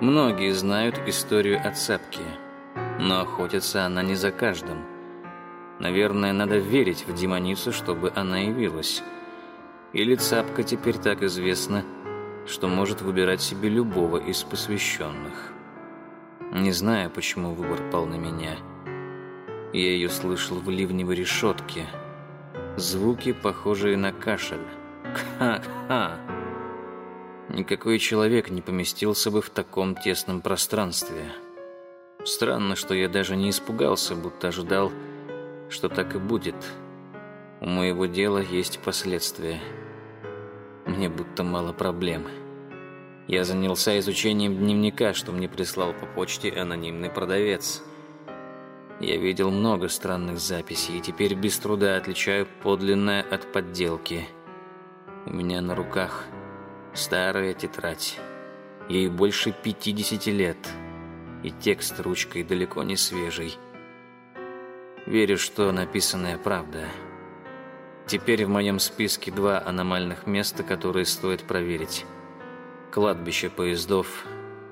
Многие знают историю о цапке, но охотится она не за каждым. Наверное, надо верить в демоницу, чтобы она явилась. Или цапка теперь так известна, что может выбирать себе любого из посвященных. Не знаю, почему выбор пал на меня. Я ее слышал в ливневой решетке. Звуки, похожие на кашель. Ха-ха! Никакой человек не поместился бы в таком тесном пространстве. Странно, что я даже не испугался, будто ожидал, что так и будет. У моего дела есть последствия. Мне будто мало проблем. Я занялся изучением дневника, что мне прислал по почте анонимный продавец. Я видел много странных записей и теперь без труда отличаю подлинное от подделки. У меня на руках Старая тетрадь. Ей больше 50 лет. И текст ручкой далеко не свежий. Верю, что написанная правда. Теперь в моем списке два аномальных места, которые стоит проверить. Кладбище поездов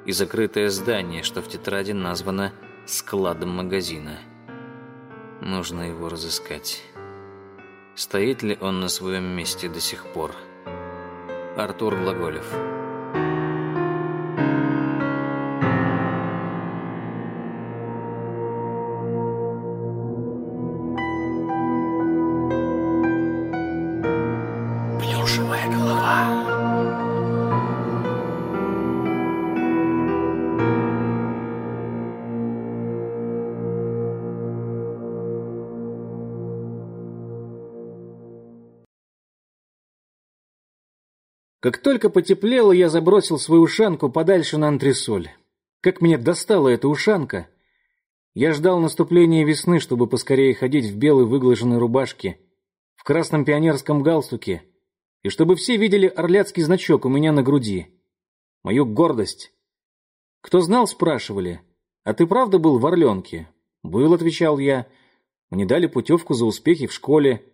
и закрытое здание, что в тетради названо складом магазина. Нужно его разыскать. Стоит ли он на своем месте до сих пор? Артур Глаголев. Как только потеплело, я забросил свою ушанку подальше на антресоль. Как меня достала эта ушанка! Я ждал наступления весны, чтобы поскорее ходить в белой выглаженной рубашке, в красном пионерском галстуке, и чтобы все видели орляцкий значок у меня на груди. Мою гордость. Кто знал, спрашивали. «А ты правда был в Орленке?» «Был», — отвечал я. «Мне дали путевку за успехи в школе».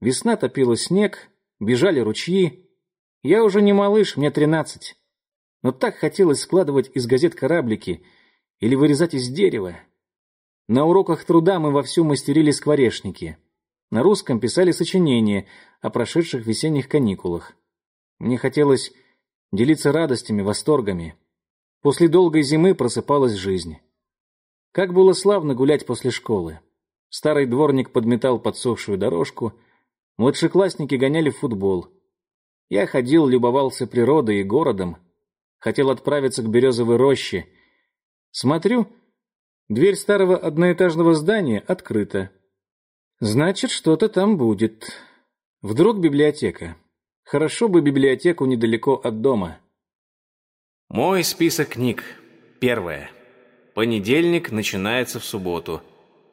Весна топила снег, бежали ручьи. Я уже не малыш, мне тринадцать. Но так хотелось складывать из газет кораблики или вырезать из дерева. На уроках труда мы вовсю мастерили скворечники. На русском писали сочинения о прошедших весенних каникулах. Мне хотелось делиться радостями, восторгами. После долгой зимы просыпалась жизнь. Как было славно гулять после школы. Старый дворник подметал подсохшую дорожку, младшеклассники гоняли в футбол. Я ходил, любовался природой и городом, хотел отправиться к березовой роще. Смотрю, дверь старого одноэтажного здания открыта. Значит, что-то там будет. Вдруг библиотека. Хорошо бы библиотеку недалеко от дома. Мой список книг. Первое. Понедельник начинается в субботу.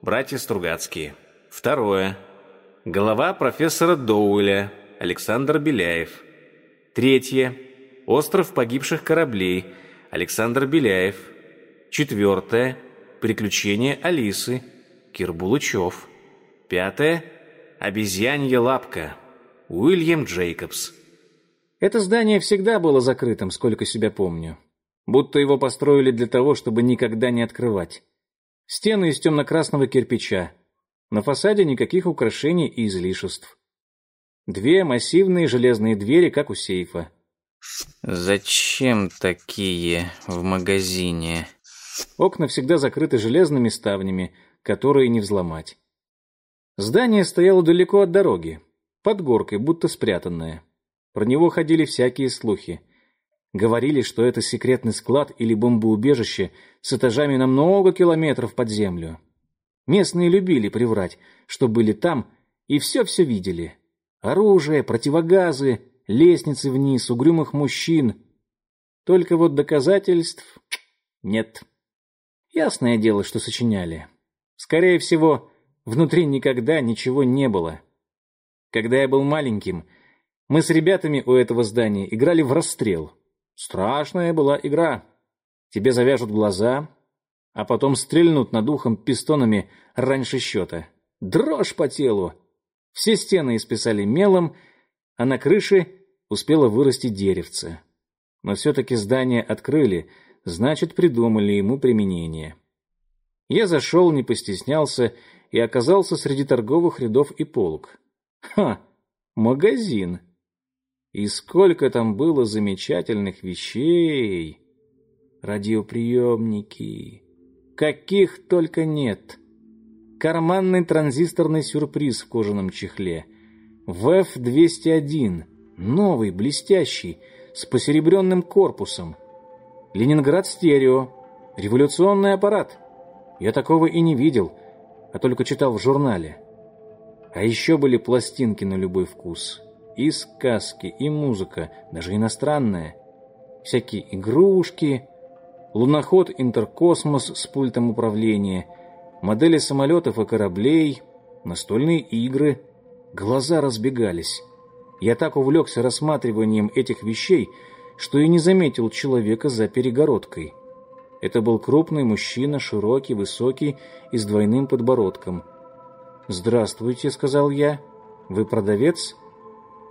Братья Стругацкие. Второе. Голова профессора Доуэля. Александр Беляев. Третье. Остров погибших кораблей. Александр Беляев. Четвертое. Приключения Алисы. Кир Булычев. Пятое. Обезьянья лапка. Уильям Джейкобс. Это здание всегда было закрытым, сколько себя помню. Будто его построили для того, чтобы никогда не открывать. Стены из темно-красного кирпича. На фасаде никаких украшений и излишеств. Две массивные железные двери, как у сейфа. Зачем такие в магазине? Окна всегда закрыты железными ставнями, которые не взломать. Здание стояло далеко от дороги, под горкой, будто спрятанное. Про него ходили всякие слухи. Говорили, что это секретный склад или бомбоубежище с этажами на много километров под землю. Местные любили приврать, что были там и все-все видели. Оружие, противогазы, лестницы вниз, угрюмых мужчин. Только вот доказательств нет. Ясное дело, что сочиняли. Скорее всего, внутри никогда ничего не было. Когда я был маленьким, мы с ребятами у этого здания играли в расстрел. Страшная была игра. Тебе завяжут глаза, а потом стрельнут над ухом пистонами раньше счета. Дрожь по телу. Все стены исписали мелом, а на крыше успело вырасти деревце. Но все-таки здание открыли, значит, придумали ему применение. Я зашел, не постеснялся и оказался среди торговых рядов и полок. Ха! Магазин! И сколько там было замечательных вещей! Радиоприемники! Каких только нет! Карманный транзисторный сюрприз в кожаном чехле. ВЭФ-201. Новый, блестящий, с посеребренным корпусом. Ленинград стерео. Революционный аппарат. Я такого и не видел, а только читал в журнале. А еще были пластинки на любой вкус. И сказки, и музыка, даже иностранная. Всякие игрушки, луноход «Интеркосмос» с пультом управления, модели самолетов и кораблей, настольные игры. Глаза разбегались. Я так увлекся рассматриванием этих вещей, что и не заметил человека за перегородкой. Это был крупный мужчина, широкий, высокий и с двойным подбородком. «Здравствуйте», — сказал я. «Вы продавец?»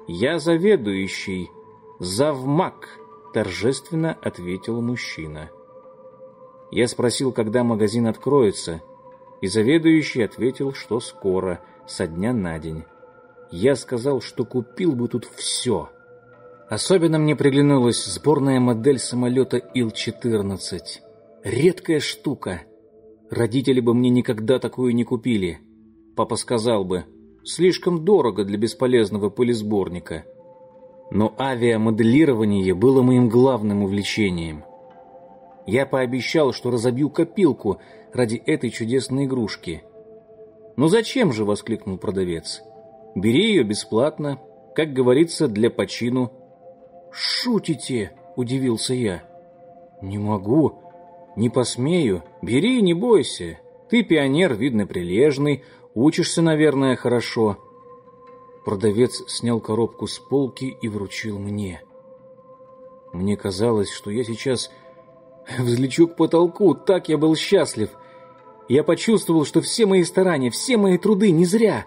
«Я заведующий, завмак», — торжественно ответил мужчина. Я спросил, когда магазин откроется, и заведующий ответил, что скоро, со дня на день. Я сказал, что купил бы тут все. Особенно мне приглянулась сборная модель самолета Ил-14. Редкая штука. Родители бы мне никогда такую не купили. Папа сказал бы, слишком дорого для бесполезного пылесборника. Но авиамоделирование было моим главным увлечением. Я пообещал, что разобью копилку ради этой чудесной игрушки. «Ну зачем же?» — воскликнул продавец. «Бери ее бесплатно, как говорится, для почину». «Шутите?» — удивился я. «Не могу, не посмею. Бери, не бойся. Ты пионер, видно, прилежный, учишься, наверное, хорошо». Продавец снял коробку с полки и вручил мне. Мне казалось, что я сейчас Взлечу к потолку, так я был счастлив. Я почувствовал, что все мои старания, все мои труды не зря.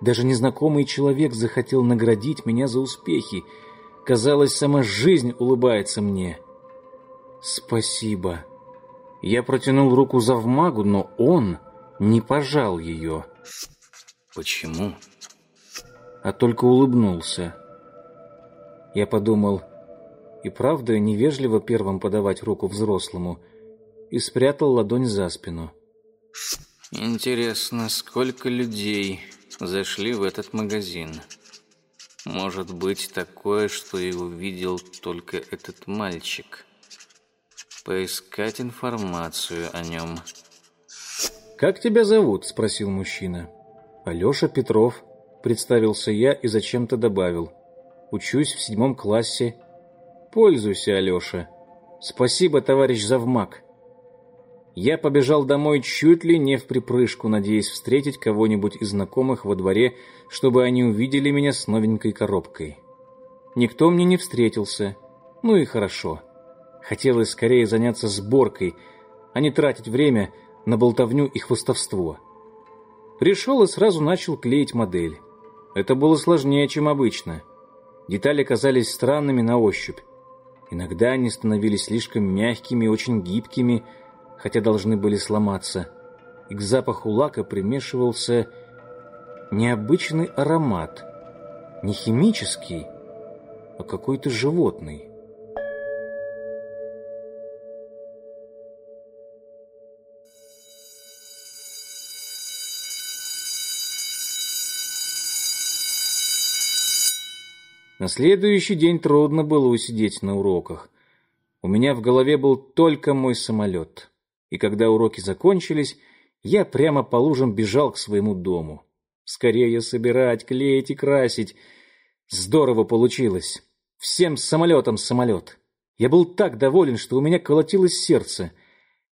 Даже незнакомый человек захотел наградить меня за успехи. Казалось, сама жизнь улыбается мне. Спасибо. Я протянул руку за вмагу, но он не пожал ее. Почему? А только улыбнулся. Я подумал, и правда невежливо первым подавать руку взрослому, и спрятал ладонь за спину. Интересно, сколько людей зашли в этот магазин? Может быть такое, что и увидел только этот мальчик. Поискать информацию о нем. «Как тебя зовут?» – спросил мужчина. «Алеша Петров», – представился я и зачем-то добавил. «Учусь в седьмом классе Пользуйся, Алеша. Спасибо, товарищ завмак. Я побежал домой чуть ли не в припрыжку, надеясь встретить кого-нибудь из знакомых во дворе, чтобы они увидели меня с новенькой коробкой. Никто мне не встретился. Ну и хорошо. Хотелось скорее заняться сборкой, а не тратить время на болтовню и хвостовство. Пришел и сразу начал клеить модель. Это было сложнее, чем обычно. Детали казались странными на ощупь. Иногда они становились слишком мягкими очень гибкими, хотя должны были сломаться. И к запаху лака примешивался необычный аромат. Не химический, а какой-то животный. На следующий день трудно было усидеть на уроках. У меня в голове был только мой самолет. И когда уроки закончились, я прямо по лужам бежал к своему дому. Скорее собирать, клеить и красить. Здорово получилось. Всем самолетом самолет. Я был так доволен, что у меня колотилось сердце.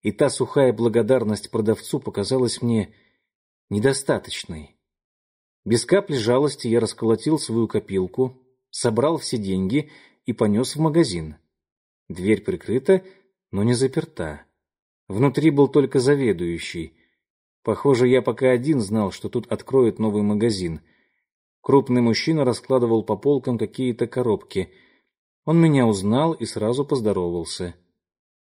И та сухая благодарность продавцу показалась мне недостаточной. Без капли жалости я расколотил свою копилку, собрал все деньги и понес в магазин. Дверь прикрыта, но не заперта. Внутри был только заведующий. Похоже, я пока один знал, что тут откроют новый магазин. Крупный мужчина раскладывал по полкам какие-то коробки. Он меня узнал и сразу поздоровался.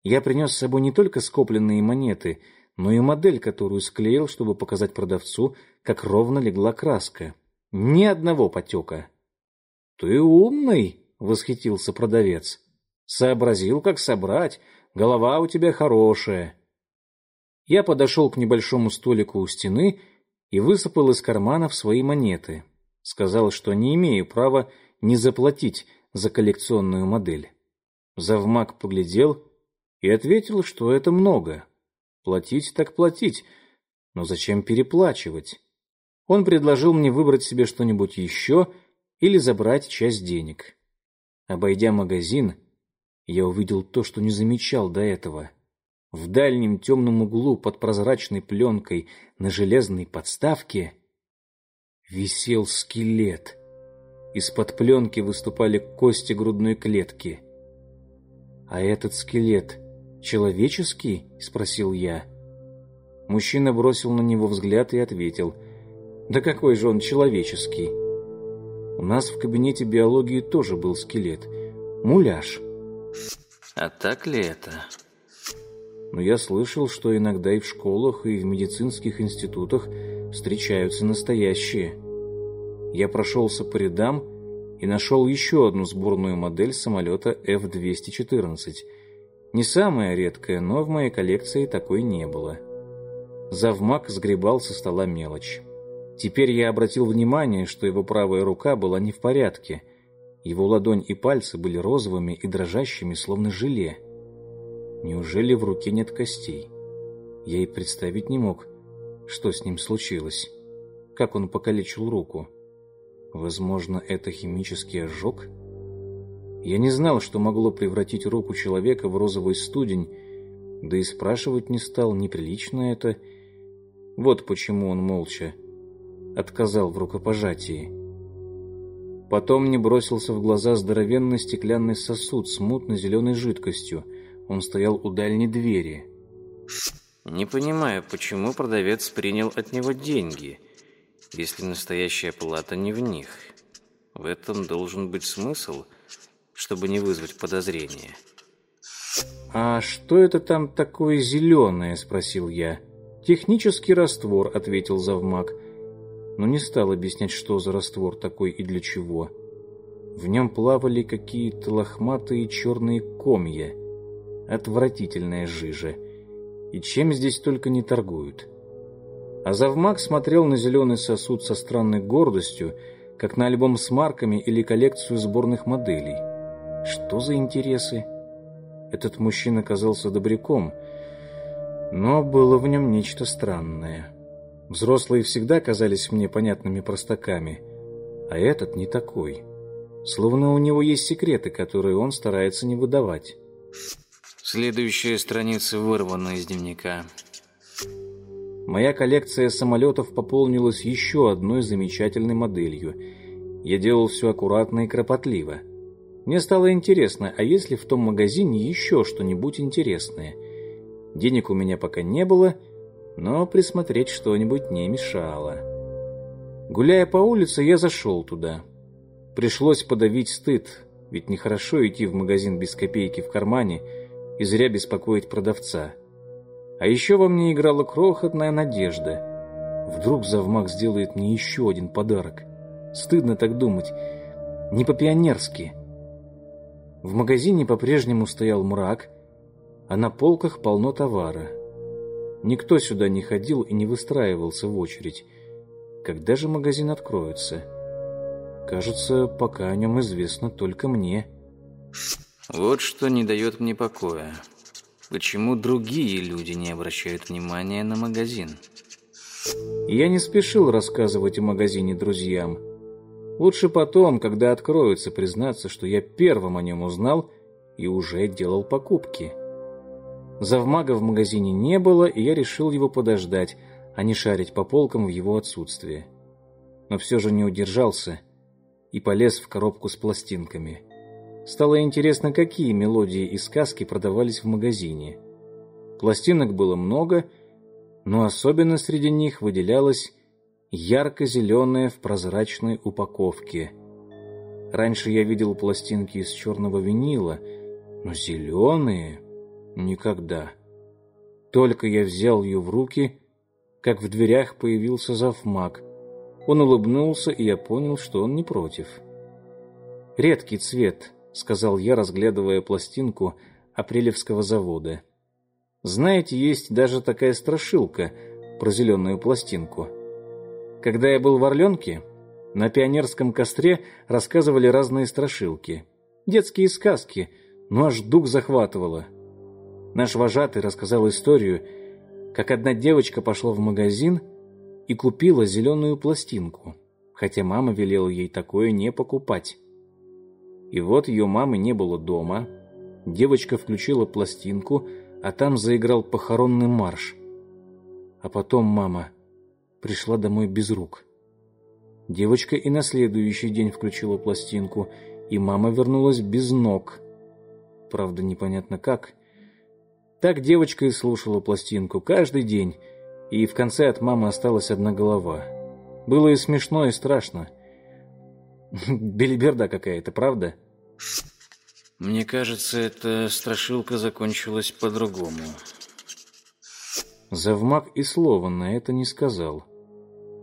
Я принес с собой не только скопленные монеты, но и модель, которую склеил, чтобы показать продавцу, как ровно легла краска. Ни одного потека. «Ты умный!» — восхитился продавец. «Сообразил, как собрать. Голова у тебя хорошая». Я подошел к небольшому столику у стены и высыпал из карманов свои монеты. Сказал, что не имею права не заплатить за коллекционную модель. Завмак поглядел и ответил, что это много. Платить так платить, но зачем переплачивать? Он предложил мне выбрать себе что-нибудь еще или забрать часть денег. Обойдя магазин, я увидел то, что не замечал до этого. В дальнем темном углу под прозрачной пленкой на железной подставке висел скелет. Из-под пленки выступали кости грудной клетки. «А этот скелет человеческий?» — спросил я. Мужчина бросил на него взгляд и ответил. «Да какой же он человеческий?» У нас в кабинете биологии тоже был скелет. Муляж. А так ли это? но я слышал, что иногда и в школах, и в медицинских институтах встречаются настоящие. Я прошелся по рядам и нашел еще одну сборную модель самолета F-214. Не самая редкая, но в моей коллекции такой не было. Завмак сгребал со стола мелочь. Теперь я обратил внимание, что его правая рука была не в порядке. Его ладонь и пальцы были розовыми и дрожащими, словно желе. Неужели в руке нет костей? Я и представить не мог, что с ним случилось. Как он покалечил руку? Возможно, это химический ожог? Я не знал, что могло превратить руку человека в розовый студень, да и спрашивать не стал, неприлично это. Вот почему он молча отказал в рукопожатии. Потом мне бросился в глаза здоровенный стеклянный сосуд с мутно-зеленой жидкостью — он стоял у дальней двери. Не понимаю, почему продавец принял от него деньги, если настоящая плата не в них. В этом должен быть смысл, чтобы не вызвать подозрения. «А что это там такое зеленое?» – спросил я. «Технический раствор», – ответил завмак, но не стал объяснять, что за раствор такой и для чего. В нем плавали какие-то лохматые черные комья – Отвратительная жижа. И чем здесь только не торгуют. А завмак смотрел на зеленый сосуд со странной гордостью, как на альбом с марками или коллекцию сборных моделей. Что за интересы? Этот мужчина казался добряком, но было в нем нечто странное. Взрослые всегда казались мне понятными простаками, а этот не такой. Словно у него есть секреты, которые он старается не выдавать. Следующая страница вырвана из дневника. Моя коллекция самолетов пополнилась еще одной замечательной моделью. Я делал все аккуратно и кропотливо. Мне стало интересно, а есть ли в том магазине еще что-нибудь интересное? Денег у меня пока не было, но присмотреть что-нибудь не мешало. Гуляя по улице, я зашел туда. Пришлось подавить стыд, ведь нехорошо идти в магазин без копейки в кармане – и зря беспокоить продавца. А еще во мне играла крохотная надежда. Вдруг завмак сделает мне еще один подарок. Стыдно так думать. Не по-пионерски. В магазине по-прежнему стоял мрак, а на полках полно товара. Никто сюда не ходил и не выстраивался в очередь. Когда же магазин откроется? Кажется, пока о нем известно только мне. Вот что не дает мне покоя. Почему другие люди не обращают внимания на магазин? Я не спешил рассказывать о магазине друзьям. Лучше потом, когда откроется, признаться, что я первым о нем узнал и уже делал покупки. Завмага в магазине не было, и я решил его подождать, а не шарить по полкам в его отсутствие. Но все же не удержался и полез в коробку с пластинками. Стало интересно, какие мелодии и сказки продавались в магазине. Пластинок было много, но особенно среди них выделялась ярко-зеленая в прозрачной упаковке. Раньше я видел пластинки из черного винила, но зеленые... Никогда. Только я взял ее в руки, как в дверях появился завмак. Он улыбнулся, и я понял, что он не против. «Редкий цвет», — сказал я, разглядывая пластинку апрелевского завода. «Знаете, есть даже такая страшилка про зеленую пластинку. Когда я был в Орленке, на пионерском костре рассказывали разные страшилки. Детские сказки, но аж дух захватывало. Наш вожатый рассказал историю, как одна девочка пошла в магазин и купила зеленую пластинку, хотя мама велела ей такое не покупать. И вот ее мамы не было дома. Девочка включила пластинку, а там заиграл похоронный марш. А потом мама пришла домой без рук. Девочка и на следующий день включила пластинку, и мама вернулась без ног. Правда, непонятно как. Так девочка и слушала пластинку каждый день, и в конце от мамы осталась одна голова. Было и смешно, и страшно. Белиберда какая-то, правда? Мне кажется, эта страшилка закончилась по-другому. Завмак и слова на это не сказал.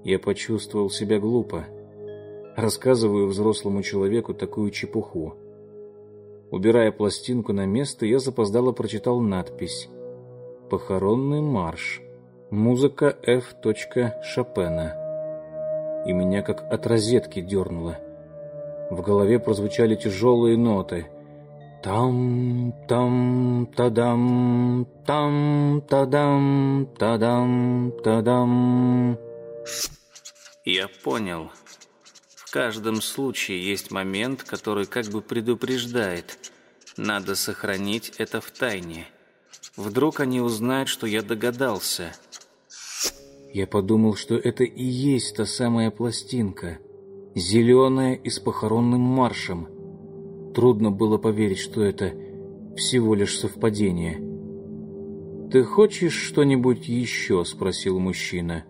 Я почувствовал себя глупо. Рассказываю взрослому человеку такую чепуху. Убирая пластинку на место, я запоздало прочитал надпись «Похоронный марш. Музыка Ф. Шопена». И меня как от розетки дернуло. В голове прозвучали тяжелые ноты. Там, там, тадам, там, тадам, тадам, тадам. Я понял. В каждом случае есть момент, который как бы предупреждает. Надо сохранить это в тайне. Вдруг они узнают, что я догадался. Я подумал, что это и есть та самая пластинка. Зеленая и с похоронным маршем. Трудно было поверить, что это всего лишь совпадение. «Ты хочешь что-нибудь еще?» — спросил мужчина.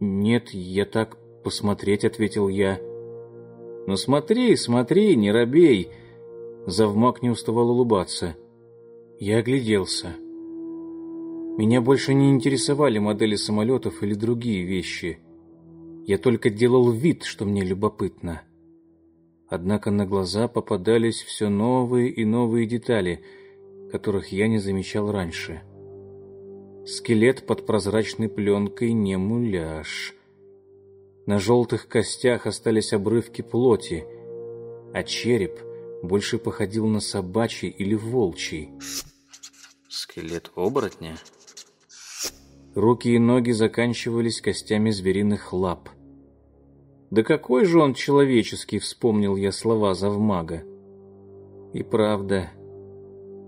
«Нет, я так посмотреть», — ответил я. «Ну смотри, смотри, не робей!» Завмак не уставал улыбаться. Я огляделся. Меня больше не интересовали модели самолетов или другие вещи. Я только делал вид, что мне любопытно. Однако на глаза попадались все новые и новые детали, которых я не замечал раньше. Скелет под прозрачной пленкой не муляж. На желтых костях остались обрывки плоти, а череп больше походил на собачий или волчий. Скелет оборотня? Руки и ноги заканчивались костями звериных лап. Да какой же он человеческий, вспомнил я слова завмага. И правда,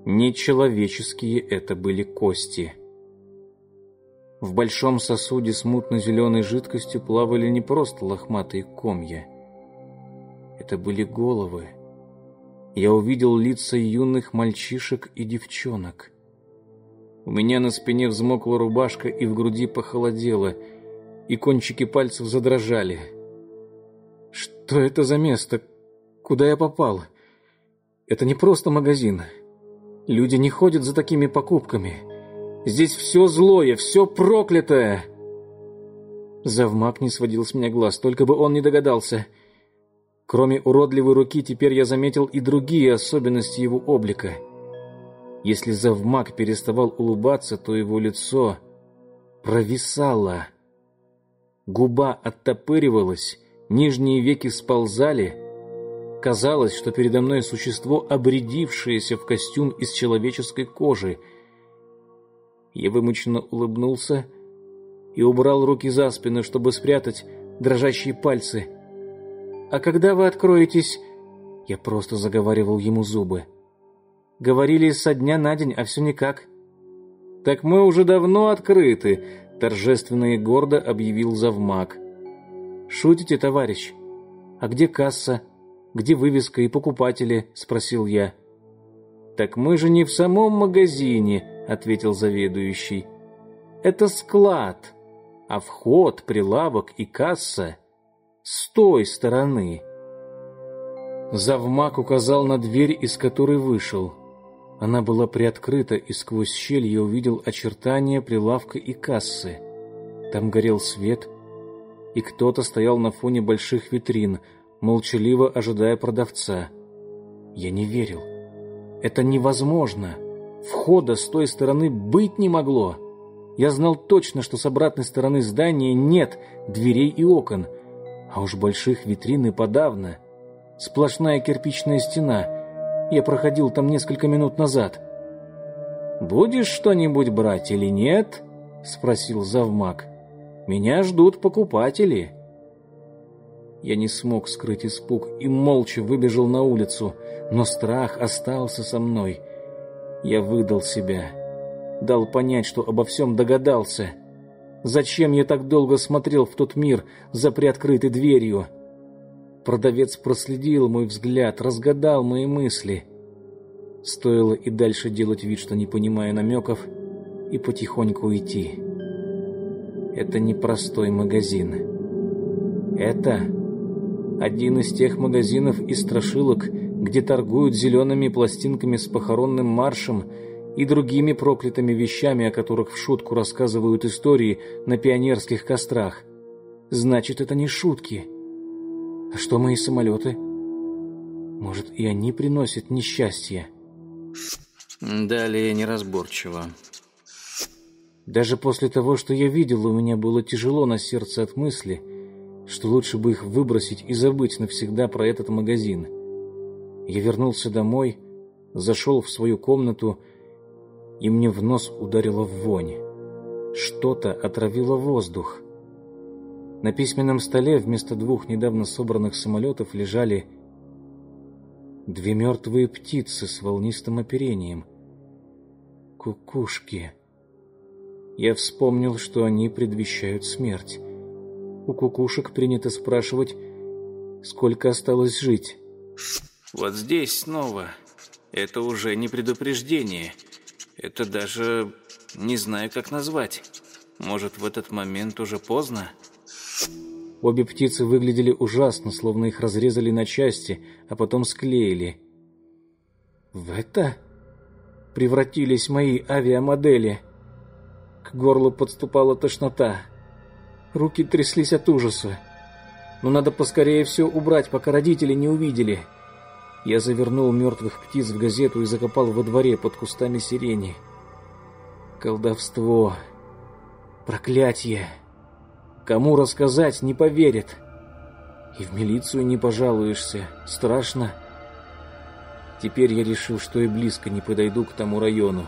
нечеловеческие это были кости. В большом сосуде с мутно-зеленой жидкостью плавали не просто лохматые комья. Это были головы. Я увидел лица юных мальчишек и девчонок. У меня на спине взмокла рубашка и в груди похолодело, и кончики пальцев задрожали. Что это за место? Куда я попал? Это не просто магазин. Люди не ходят за такими покупками. Здесь все злое, все проклятое!» Завмак не сводил с меня глаз, только бы он не догадался. Кроме уродливой руки, теперь я заметил и другие особенности его облика. Если Завмак переставал улыбаться, то его лицо провисало. Губа оттопыривалась, нижние веки сползали. Казалось, что передо мной существо, обрядившееся в костюм из человеческой кожи — я вымученно улыбнулся и убрал руки за спину, чтобы спрятать дрожащие пальцы. «А когда вы откроетесь?» Я просто заговаривал ему зубы. «Говорили со дня на день, а все никак». «Так мы уже давно открыты», — торжественно и гордо объявил завмак. «Шутите, товарищ? А где касса? Где вывеска и покупатели?» — спросил я. «Так мы же не в самом магазине», ответил заведующий. Это склад, а вход, прилавок и касса с той стороны. Завмак указал на дверь, из которой вышел. Она была приоткрыта, и сквозь щель я увидел очертания прилавка и кассы. Там горел свет, и кто-то стоял на фоне больших витрин, молчаливо ожидая продавца. Я не верил. Это невозможно. Входа с той стороны быть не могло. Я знал точно, что с обратной стороны здания нет дверей и окон, а уж больших витрин и подавно. Сплошная кирпичная стена. Я проходил там несколько минут назад. «Будешь что-нибудь брать или нет?» — спросил завмак. «Меня ждут покупатели». Я не смог скрыть испуг и молча выбежал на улицу, но страх остался со мной. Я выдал себя, дал понять, что обо всем догадался. Зачем я так долго смотрел в тот мир за приоткрытой дверью? Продавец проследил мой взгляд, разгадал мои мысли. Стоило и дальше делать вид, что не понимаю намеков, и потихоньку уйти. Это не простой магазин. Это один из тех магазинов и страшилок, где торгуют зелеными пластинками с похоронным маршем и другими проклятыми вещами, о которых в шутку рассказывают истории на пионерских кострах. Значит, это не шутки. А что мои самолеты? Может, и они приносят несчастье? Далее неразборчиво. Даже после того, что я видел, у меня было тяжело на сердце от мысли – что лучше бы их выбросить и забыть навсегда про этот магазин. Я вернулся домой, зашел в свою комнату, и мне в нос ударила вонь. Что-то отравило воздух. На письменном столе вместо двух недавно собранных самолетов лежали две мертвые птицы с волнистым оперением. Кукушки. Я вспомнил, что они предвещают смерть. У кукушек принято спрашивать, сколько осталось жить. Вот здесь снова. Это уже не предупреждение. Это даже не знаю, как назвать. Может, в этот момент уже поздно? Обе птицы выглядели ужасно, словно их разрезали на части, а потом склеили. В это превратились мои авиамодели. К горлу подступала тошнота. Руки тряслись от ужаса. Но надо поскорее все убрать, пока родители не увидели. Я завернул мертвых птиц в газету и закопал во дворе под кустами сирени. Колдовство. Проклятие. Кому рассказать, не поверят. И в милицию не пожалуешься. Страшно. Теперь я решил, что и близко не подойду к тому району.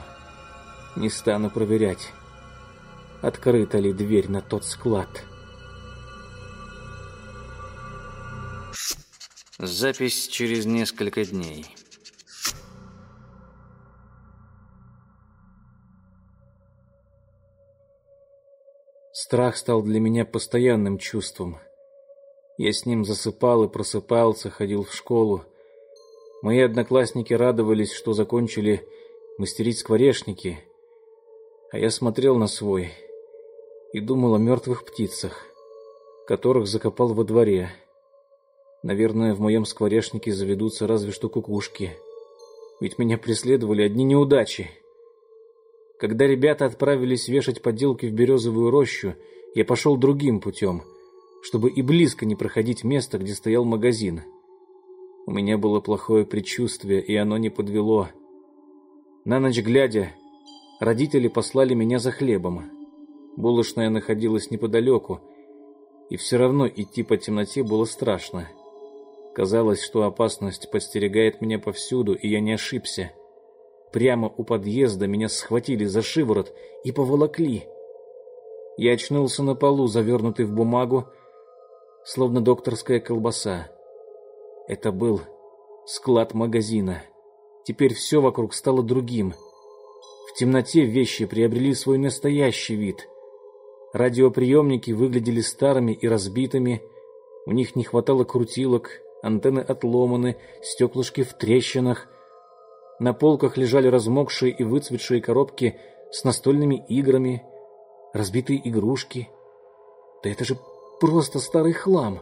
Не стану проверять открыта ли дверь на тот склад. Запись через несколько дней. Страх стал для меня постоянным чувством. Я с ним засыпал и просыпался, ходил в школу. Мои одноклассники радовались, что закончили мастерить скворечники, а я смотрел на свой и думал о мертвых птицах, которых закопал во дворе. Наверное, в моем скворечнике заведутся разве что кукушки. Ведь меня преследовали одни неудачи. Когда ребята отправились вешать поделки в березовую рощу, я пошел другим путем, чтобы и близко не проходить место, где стоял магазин. У меня было плохое предчувствие, и оно не подвело. На ночь глядя, родители послали меня за хлебом. Булочная находилась неподалеку, и все равно идти по темноте было страшно. Казалось, что опасность подстерегает меня повсюду, и я не ошибся. Прямо у подъезда меня схватили за шиворот и поволокли. Я очнулся на полу, завернутый в бумагу, словно докторская колбаса. Это был склад магазина. Теперь все вокруг стало другим. В темноте вещи приобрели свой настоящий вид. Радиоприемники выглядели старыми и разбитыми, у них не хватало крутилок, антенны отломаны, стеклышки в трещинах. На полках лежали размокшие и выцветшие коробки с настольными играми, разбитые игрушки. Да это же просто старый хлам.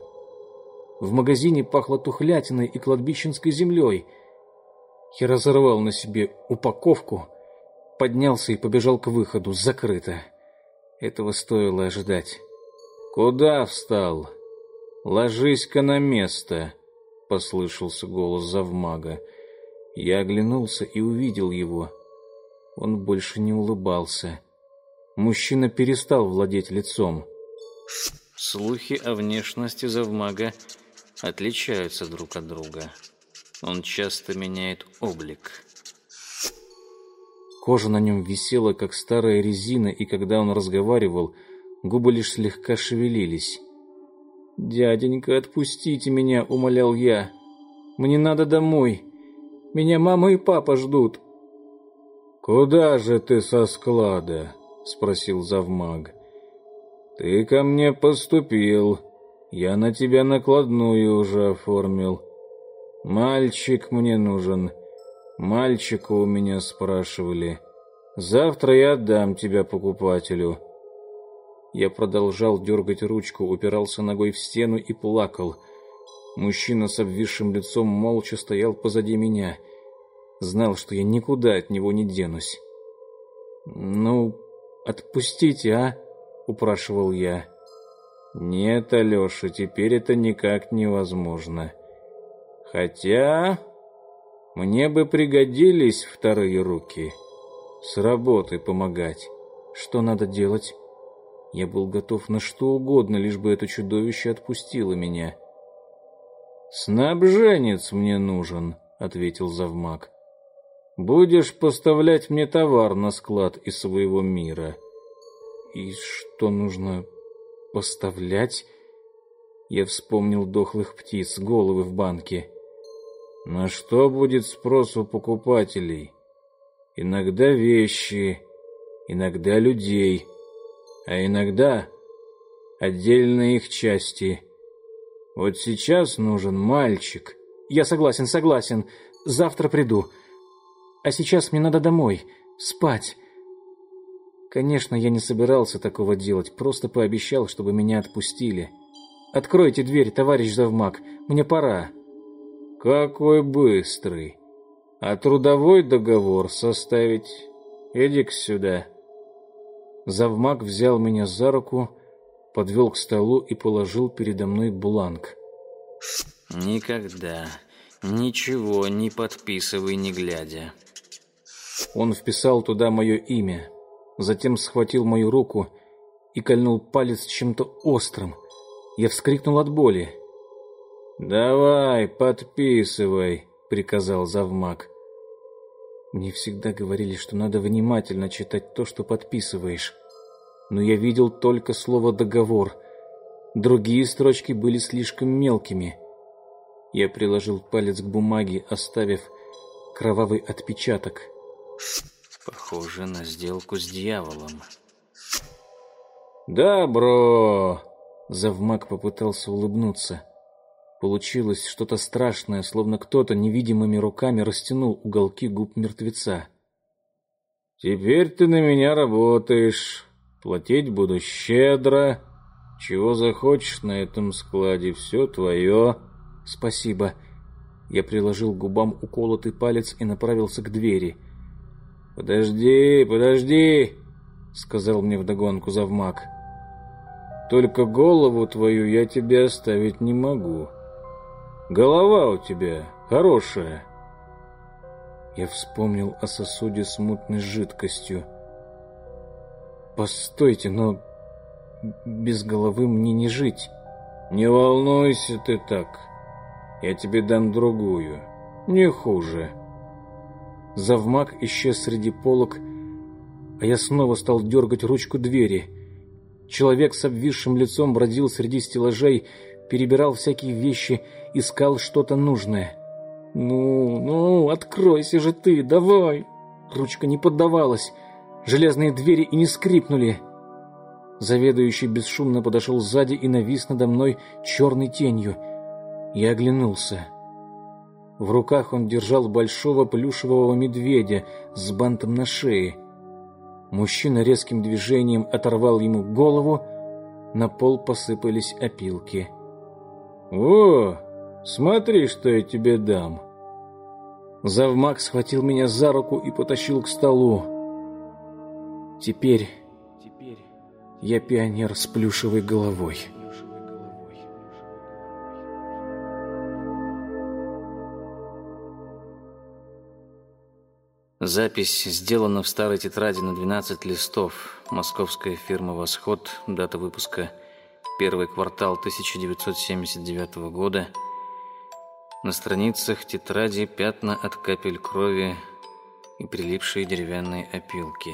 В магазине пахло тухлятиной и кладбищенской землей. Я разорвал на себе упаковку, поднялся и побежал к выходу. Закрыто. Этого стоило ожидать. «Куда встал? Ложись-ка на место!» — послышался голос завмага. Я оглянулся и увидел его. Он больше не улыбался. Мужчина перестал владеть лицом. Слухи о внешности завмага отличаются друг от друга. Он часто меняет облик. Кожа на нем висела, как старая резина, и когда он разговаривал, губы лишь слегка шевелились. «Дяденька, отпустите меня», — умолял я. «Мне надо домой. Меня мама и папа ждут». «Куда же ты со склада?» — спросил завмаг. «Ты ко мне поступил. Я на тебя накладную уже оформил. Мальчик мне нужен. Мальчика у меня спрашивали. Завтра я отдам тебя покупателю». Я продолжал дергать ручку, упирался ногой в стену и плакал. Мужчина с обвисшим лицом молча стоял позади меня. Знал, что я никуда от него не денусь. «Ну, отпустите, а?» — упрашивал я. «Нет, Алеша, теперь это никак невозможно. Хотя мне бы пригодились вторые руки. С работы помогать. Что надо делать?» Я был готов на что угодно, лишь бы это чудовище отпустило меня. «Снабженец мне нужен», — ответил завмак. «Будешь поставлять мне товар на склад из своего мира». «И что нужно поставлять?» Я вспомнил дохлых птиц, головы в банке. «На что будет спрос у покупателей? Иногда вещи, иногда людей» а иногда отдельные их части. Вот сейчас нужен мальчик. Я согласен, согласен. Завтра приду. А сейчас мне надо домой, спать. Конечно, я не собирался такого делать, просто пообещал, чтобы меня отпустили. Откройте дверь, товарищ завмак, мне пора. Какой быстрый. А трудовой договор составить? Иди-ка сюда. Завмак взял меня за руку, подвел к столу и положил передо мной бланк. «Никогда ничего не подписывай, не глядя». Он вписал туда мое имя, затем схватил мою руку и кольнул палец чем-то острым. Я вскрикнул от боли. «Давай, подписывай», — приказал завмак. Мне всегда говорили, что надо внимательно читать то, что подписываешь. Но я видел только слово «договор». Другие строчки были слишком мелкими. Я приложил палец к бумаге, оставив кровавый отпечаток. Похоже на сделку с дьяволом. «Добро!» Завмак попытался улыбнуться. Получилось что-то страшное, словно кто-то невидимыми руками растянул уголки губ мертвеца. «Теперь ты на меня работаешь. Платить буду щедро. Чего захочешь на этом складе, все твое». «Спасибо». Я приложил к губам уколотый палец и направился к двери. «Подожди, подожди!» — сказал мне вдогонку завмак. «Только голову твою я тебе оставить не могу». Голова у тебя хорошая. Я вспомнил о сосуде с мутной жидкостью. Постойте, но без головы мне не жить. Не волнуйся ты так. Я тебе дам другую, не хуже. Завмак исчез среди полок, а я снова стал дергать ручку двери. Человек с обвисшим лицом бродил среди стеллажей, перебирал всякие вещи, искал что-то нужное. «Ну, ну, откройся же ты, давай!» Ручка не поддавалась, железные двери и не скрипнули. Заведующий бесшумно подошел сзади и навис надо мной черной тенью. Я оглянулся. В руках он держал большого плюшевого медведя с бантом на шее. Мужчина резким движением оторвал ему голову, на пол посыпались опилки. «О, смотри, что я тебе дам!» Завмак схватил меня за руку и потащил к столу. Теперь, теперь я пионер с плюшевой головой. Запись сделана в старой тетради на 12 листов. Московская фирма «Восход», дата выпуска первый квартал 1979 года. На страницах тетради пятна от капель крови и прилипшие деревянные опилки.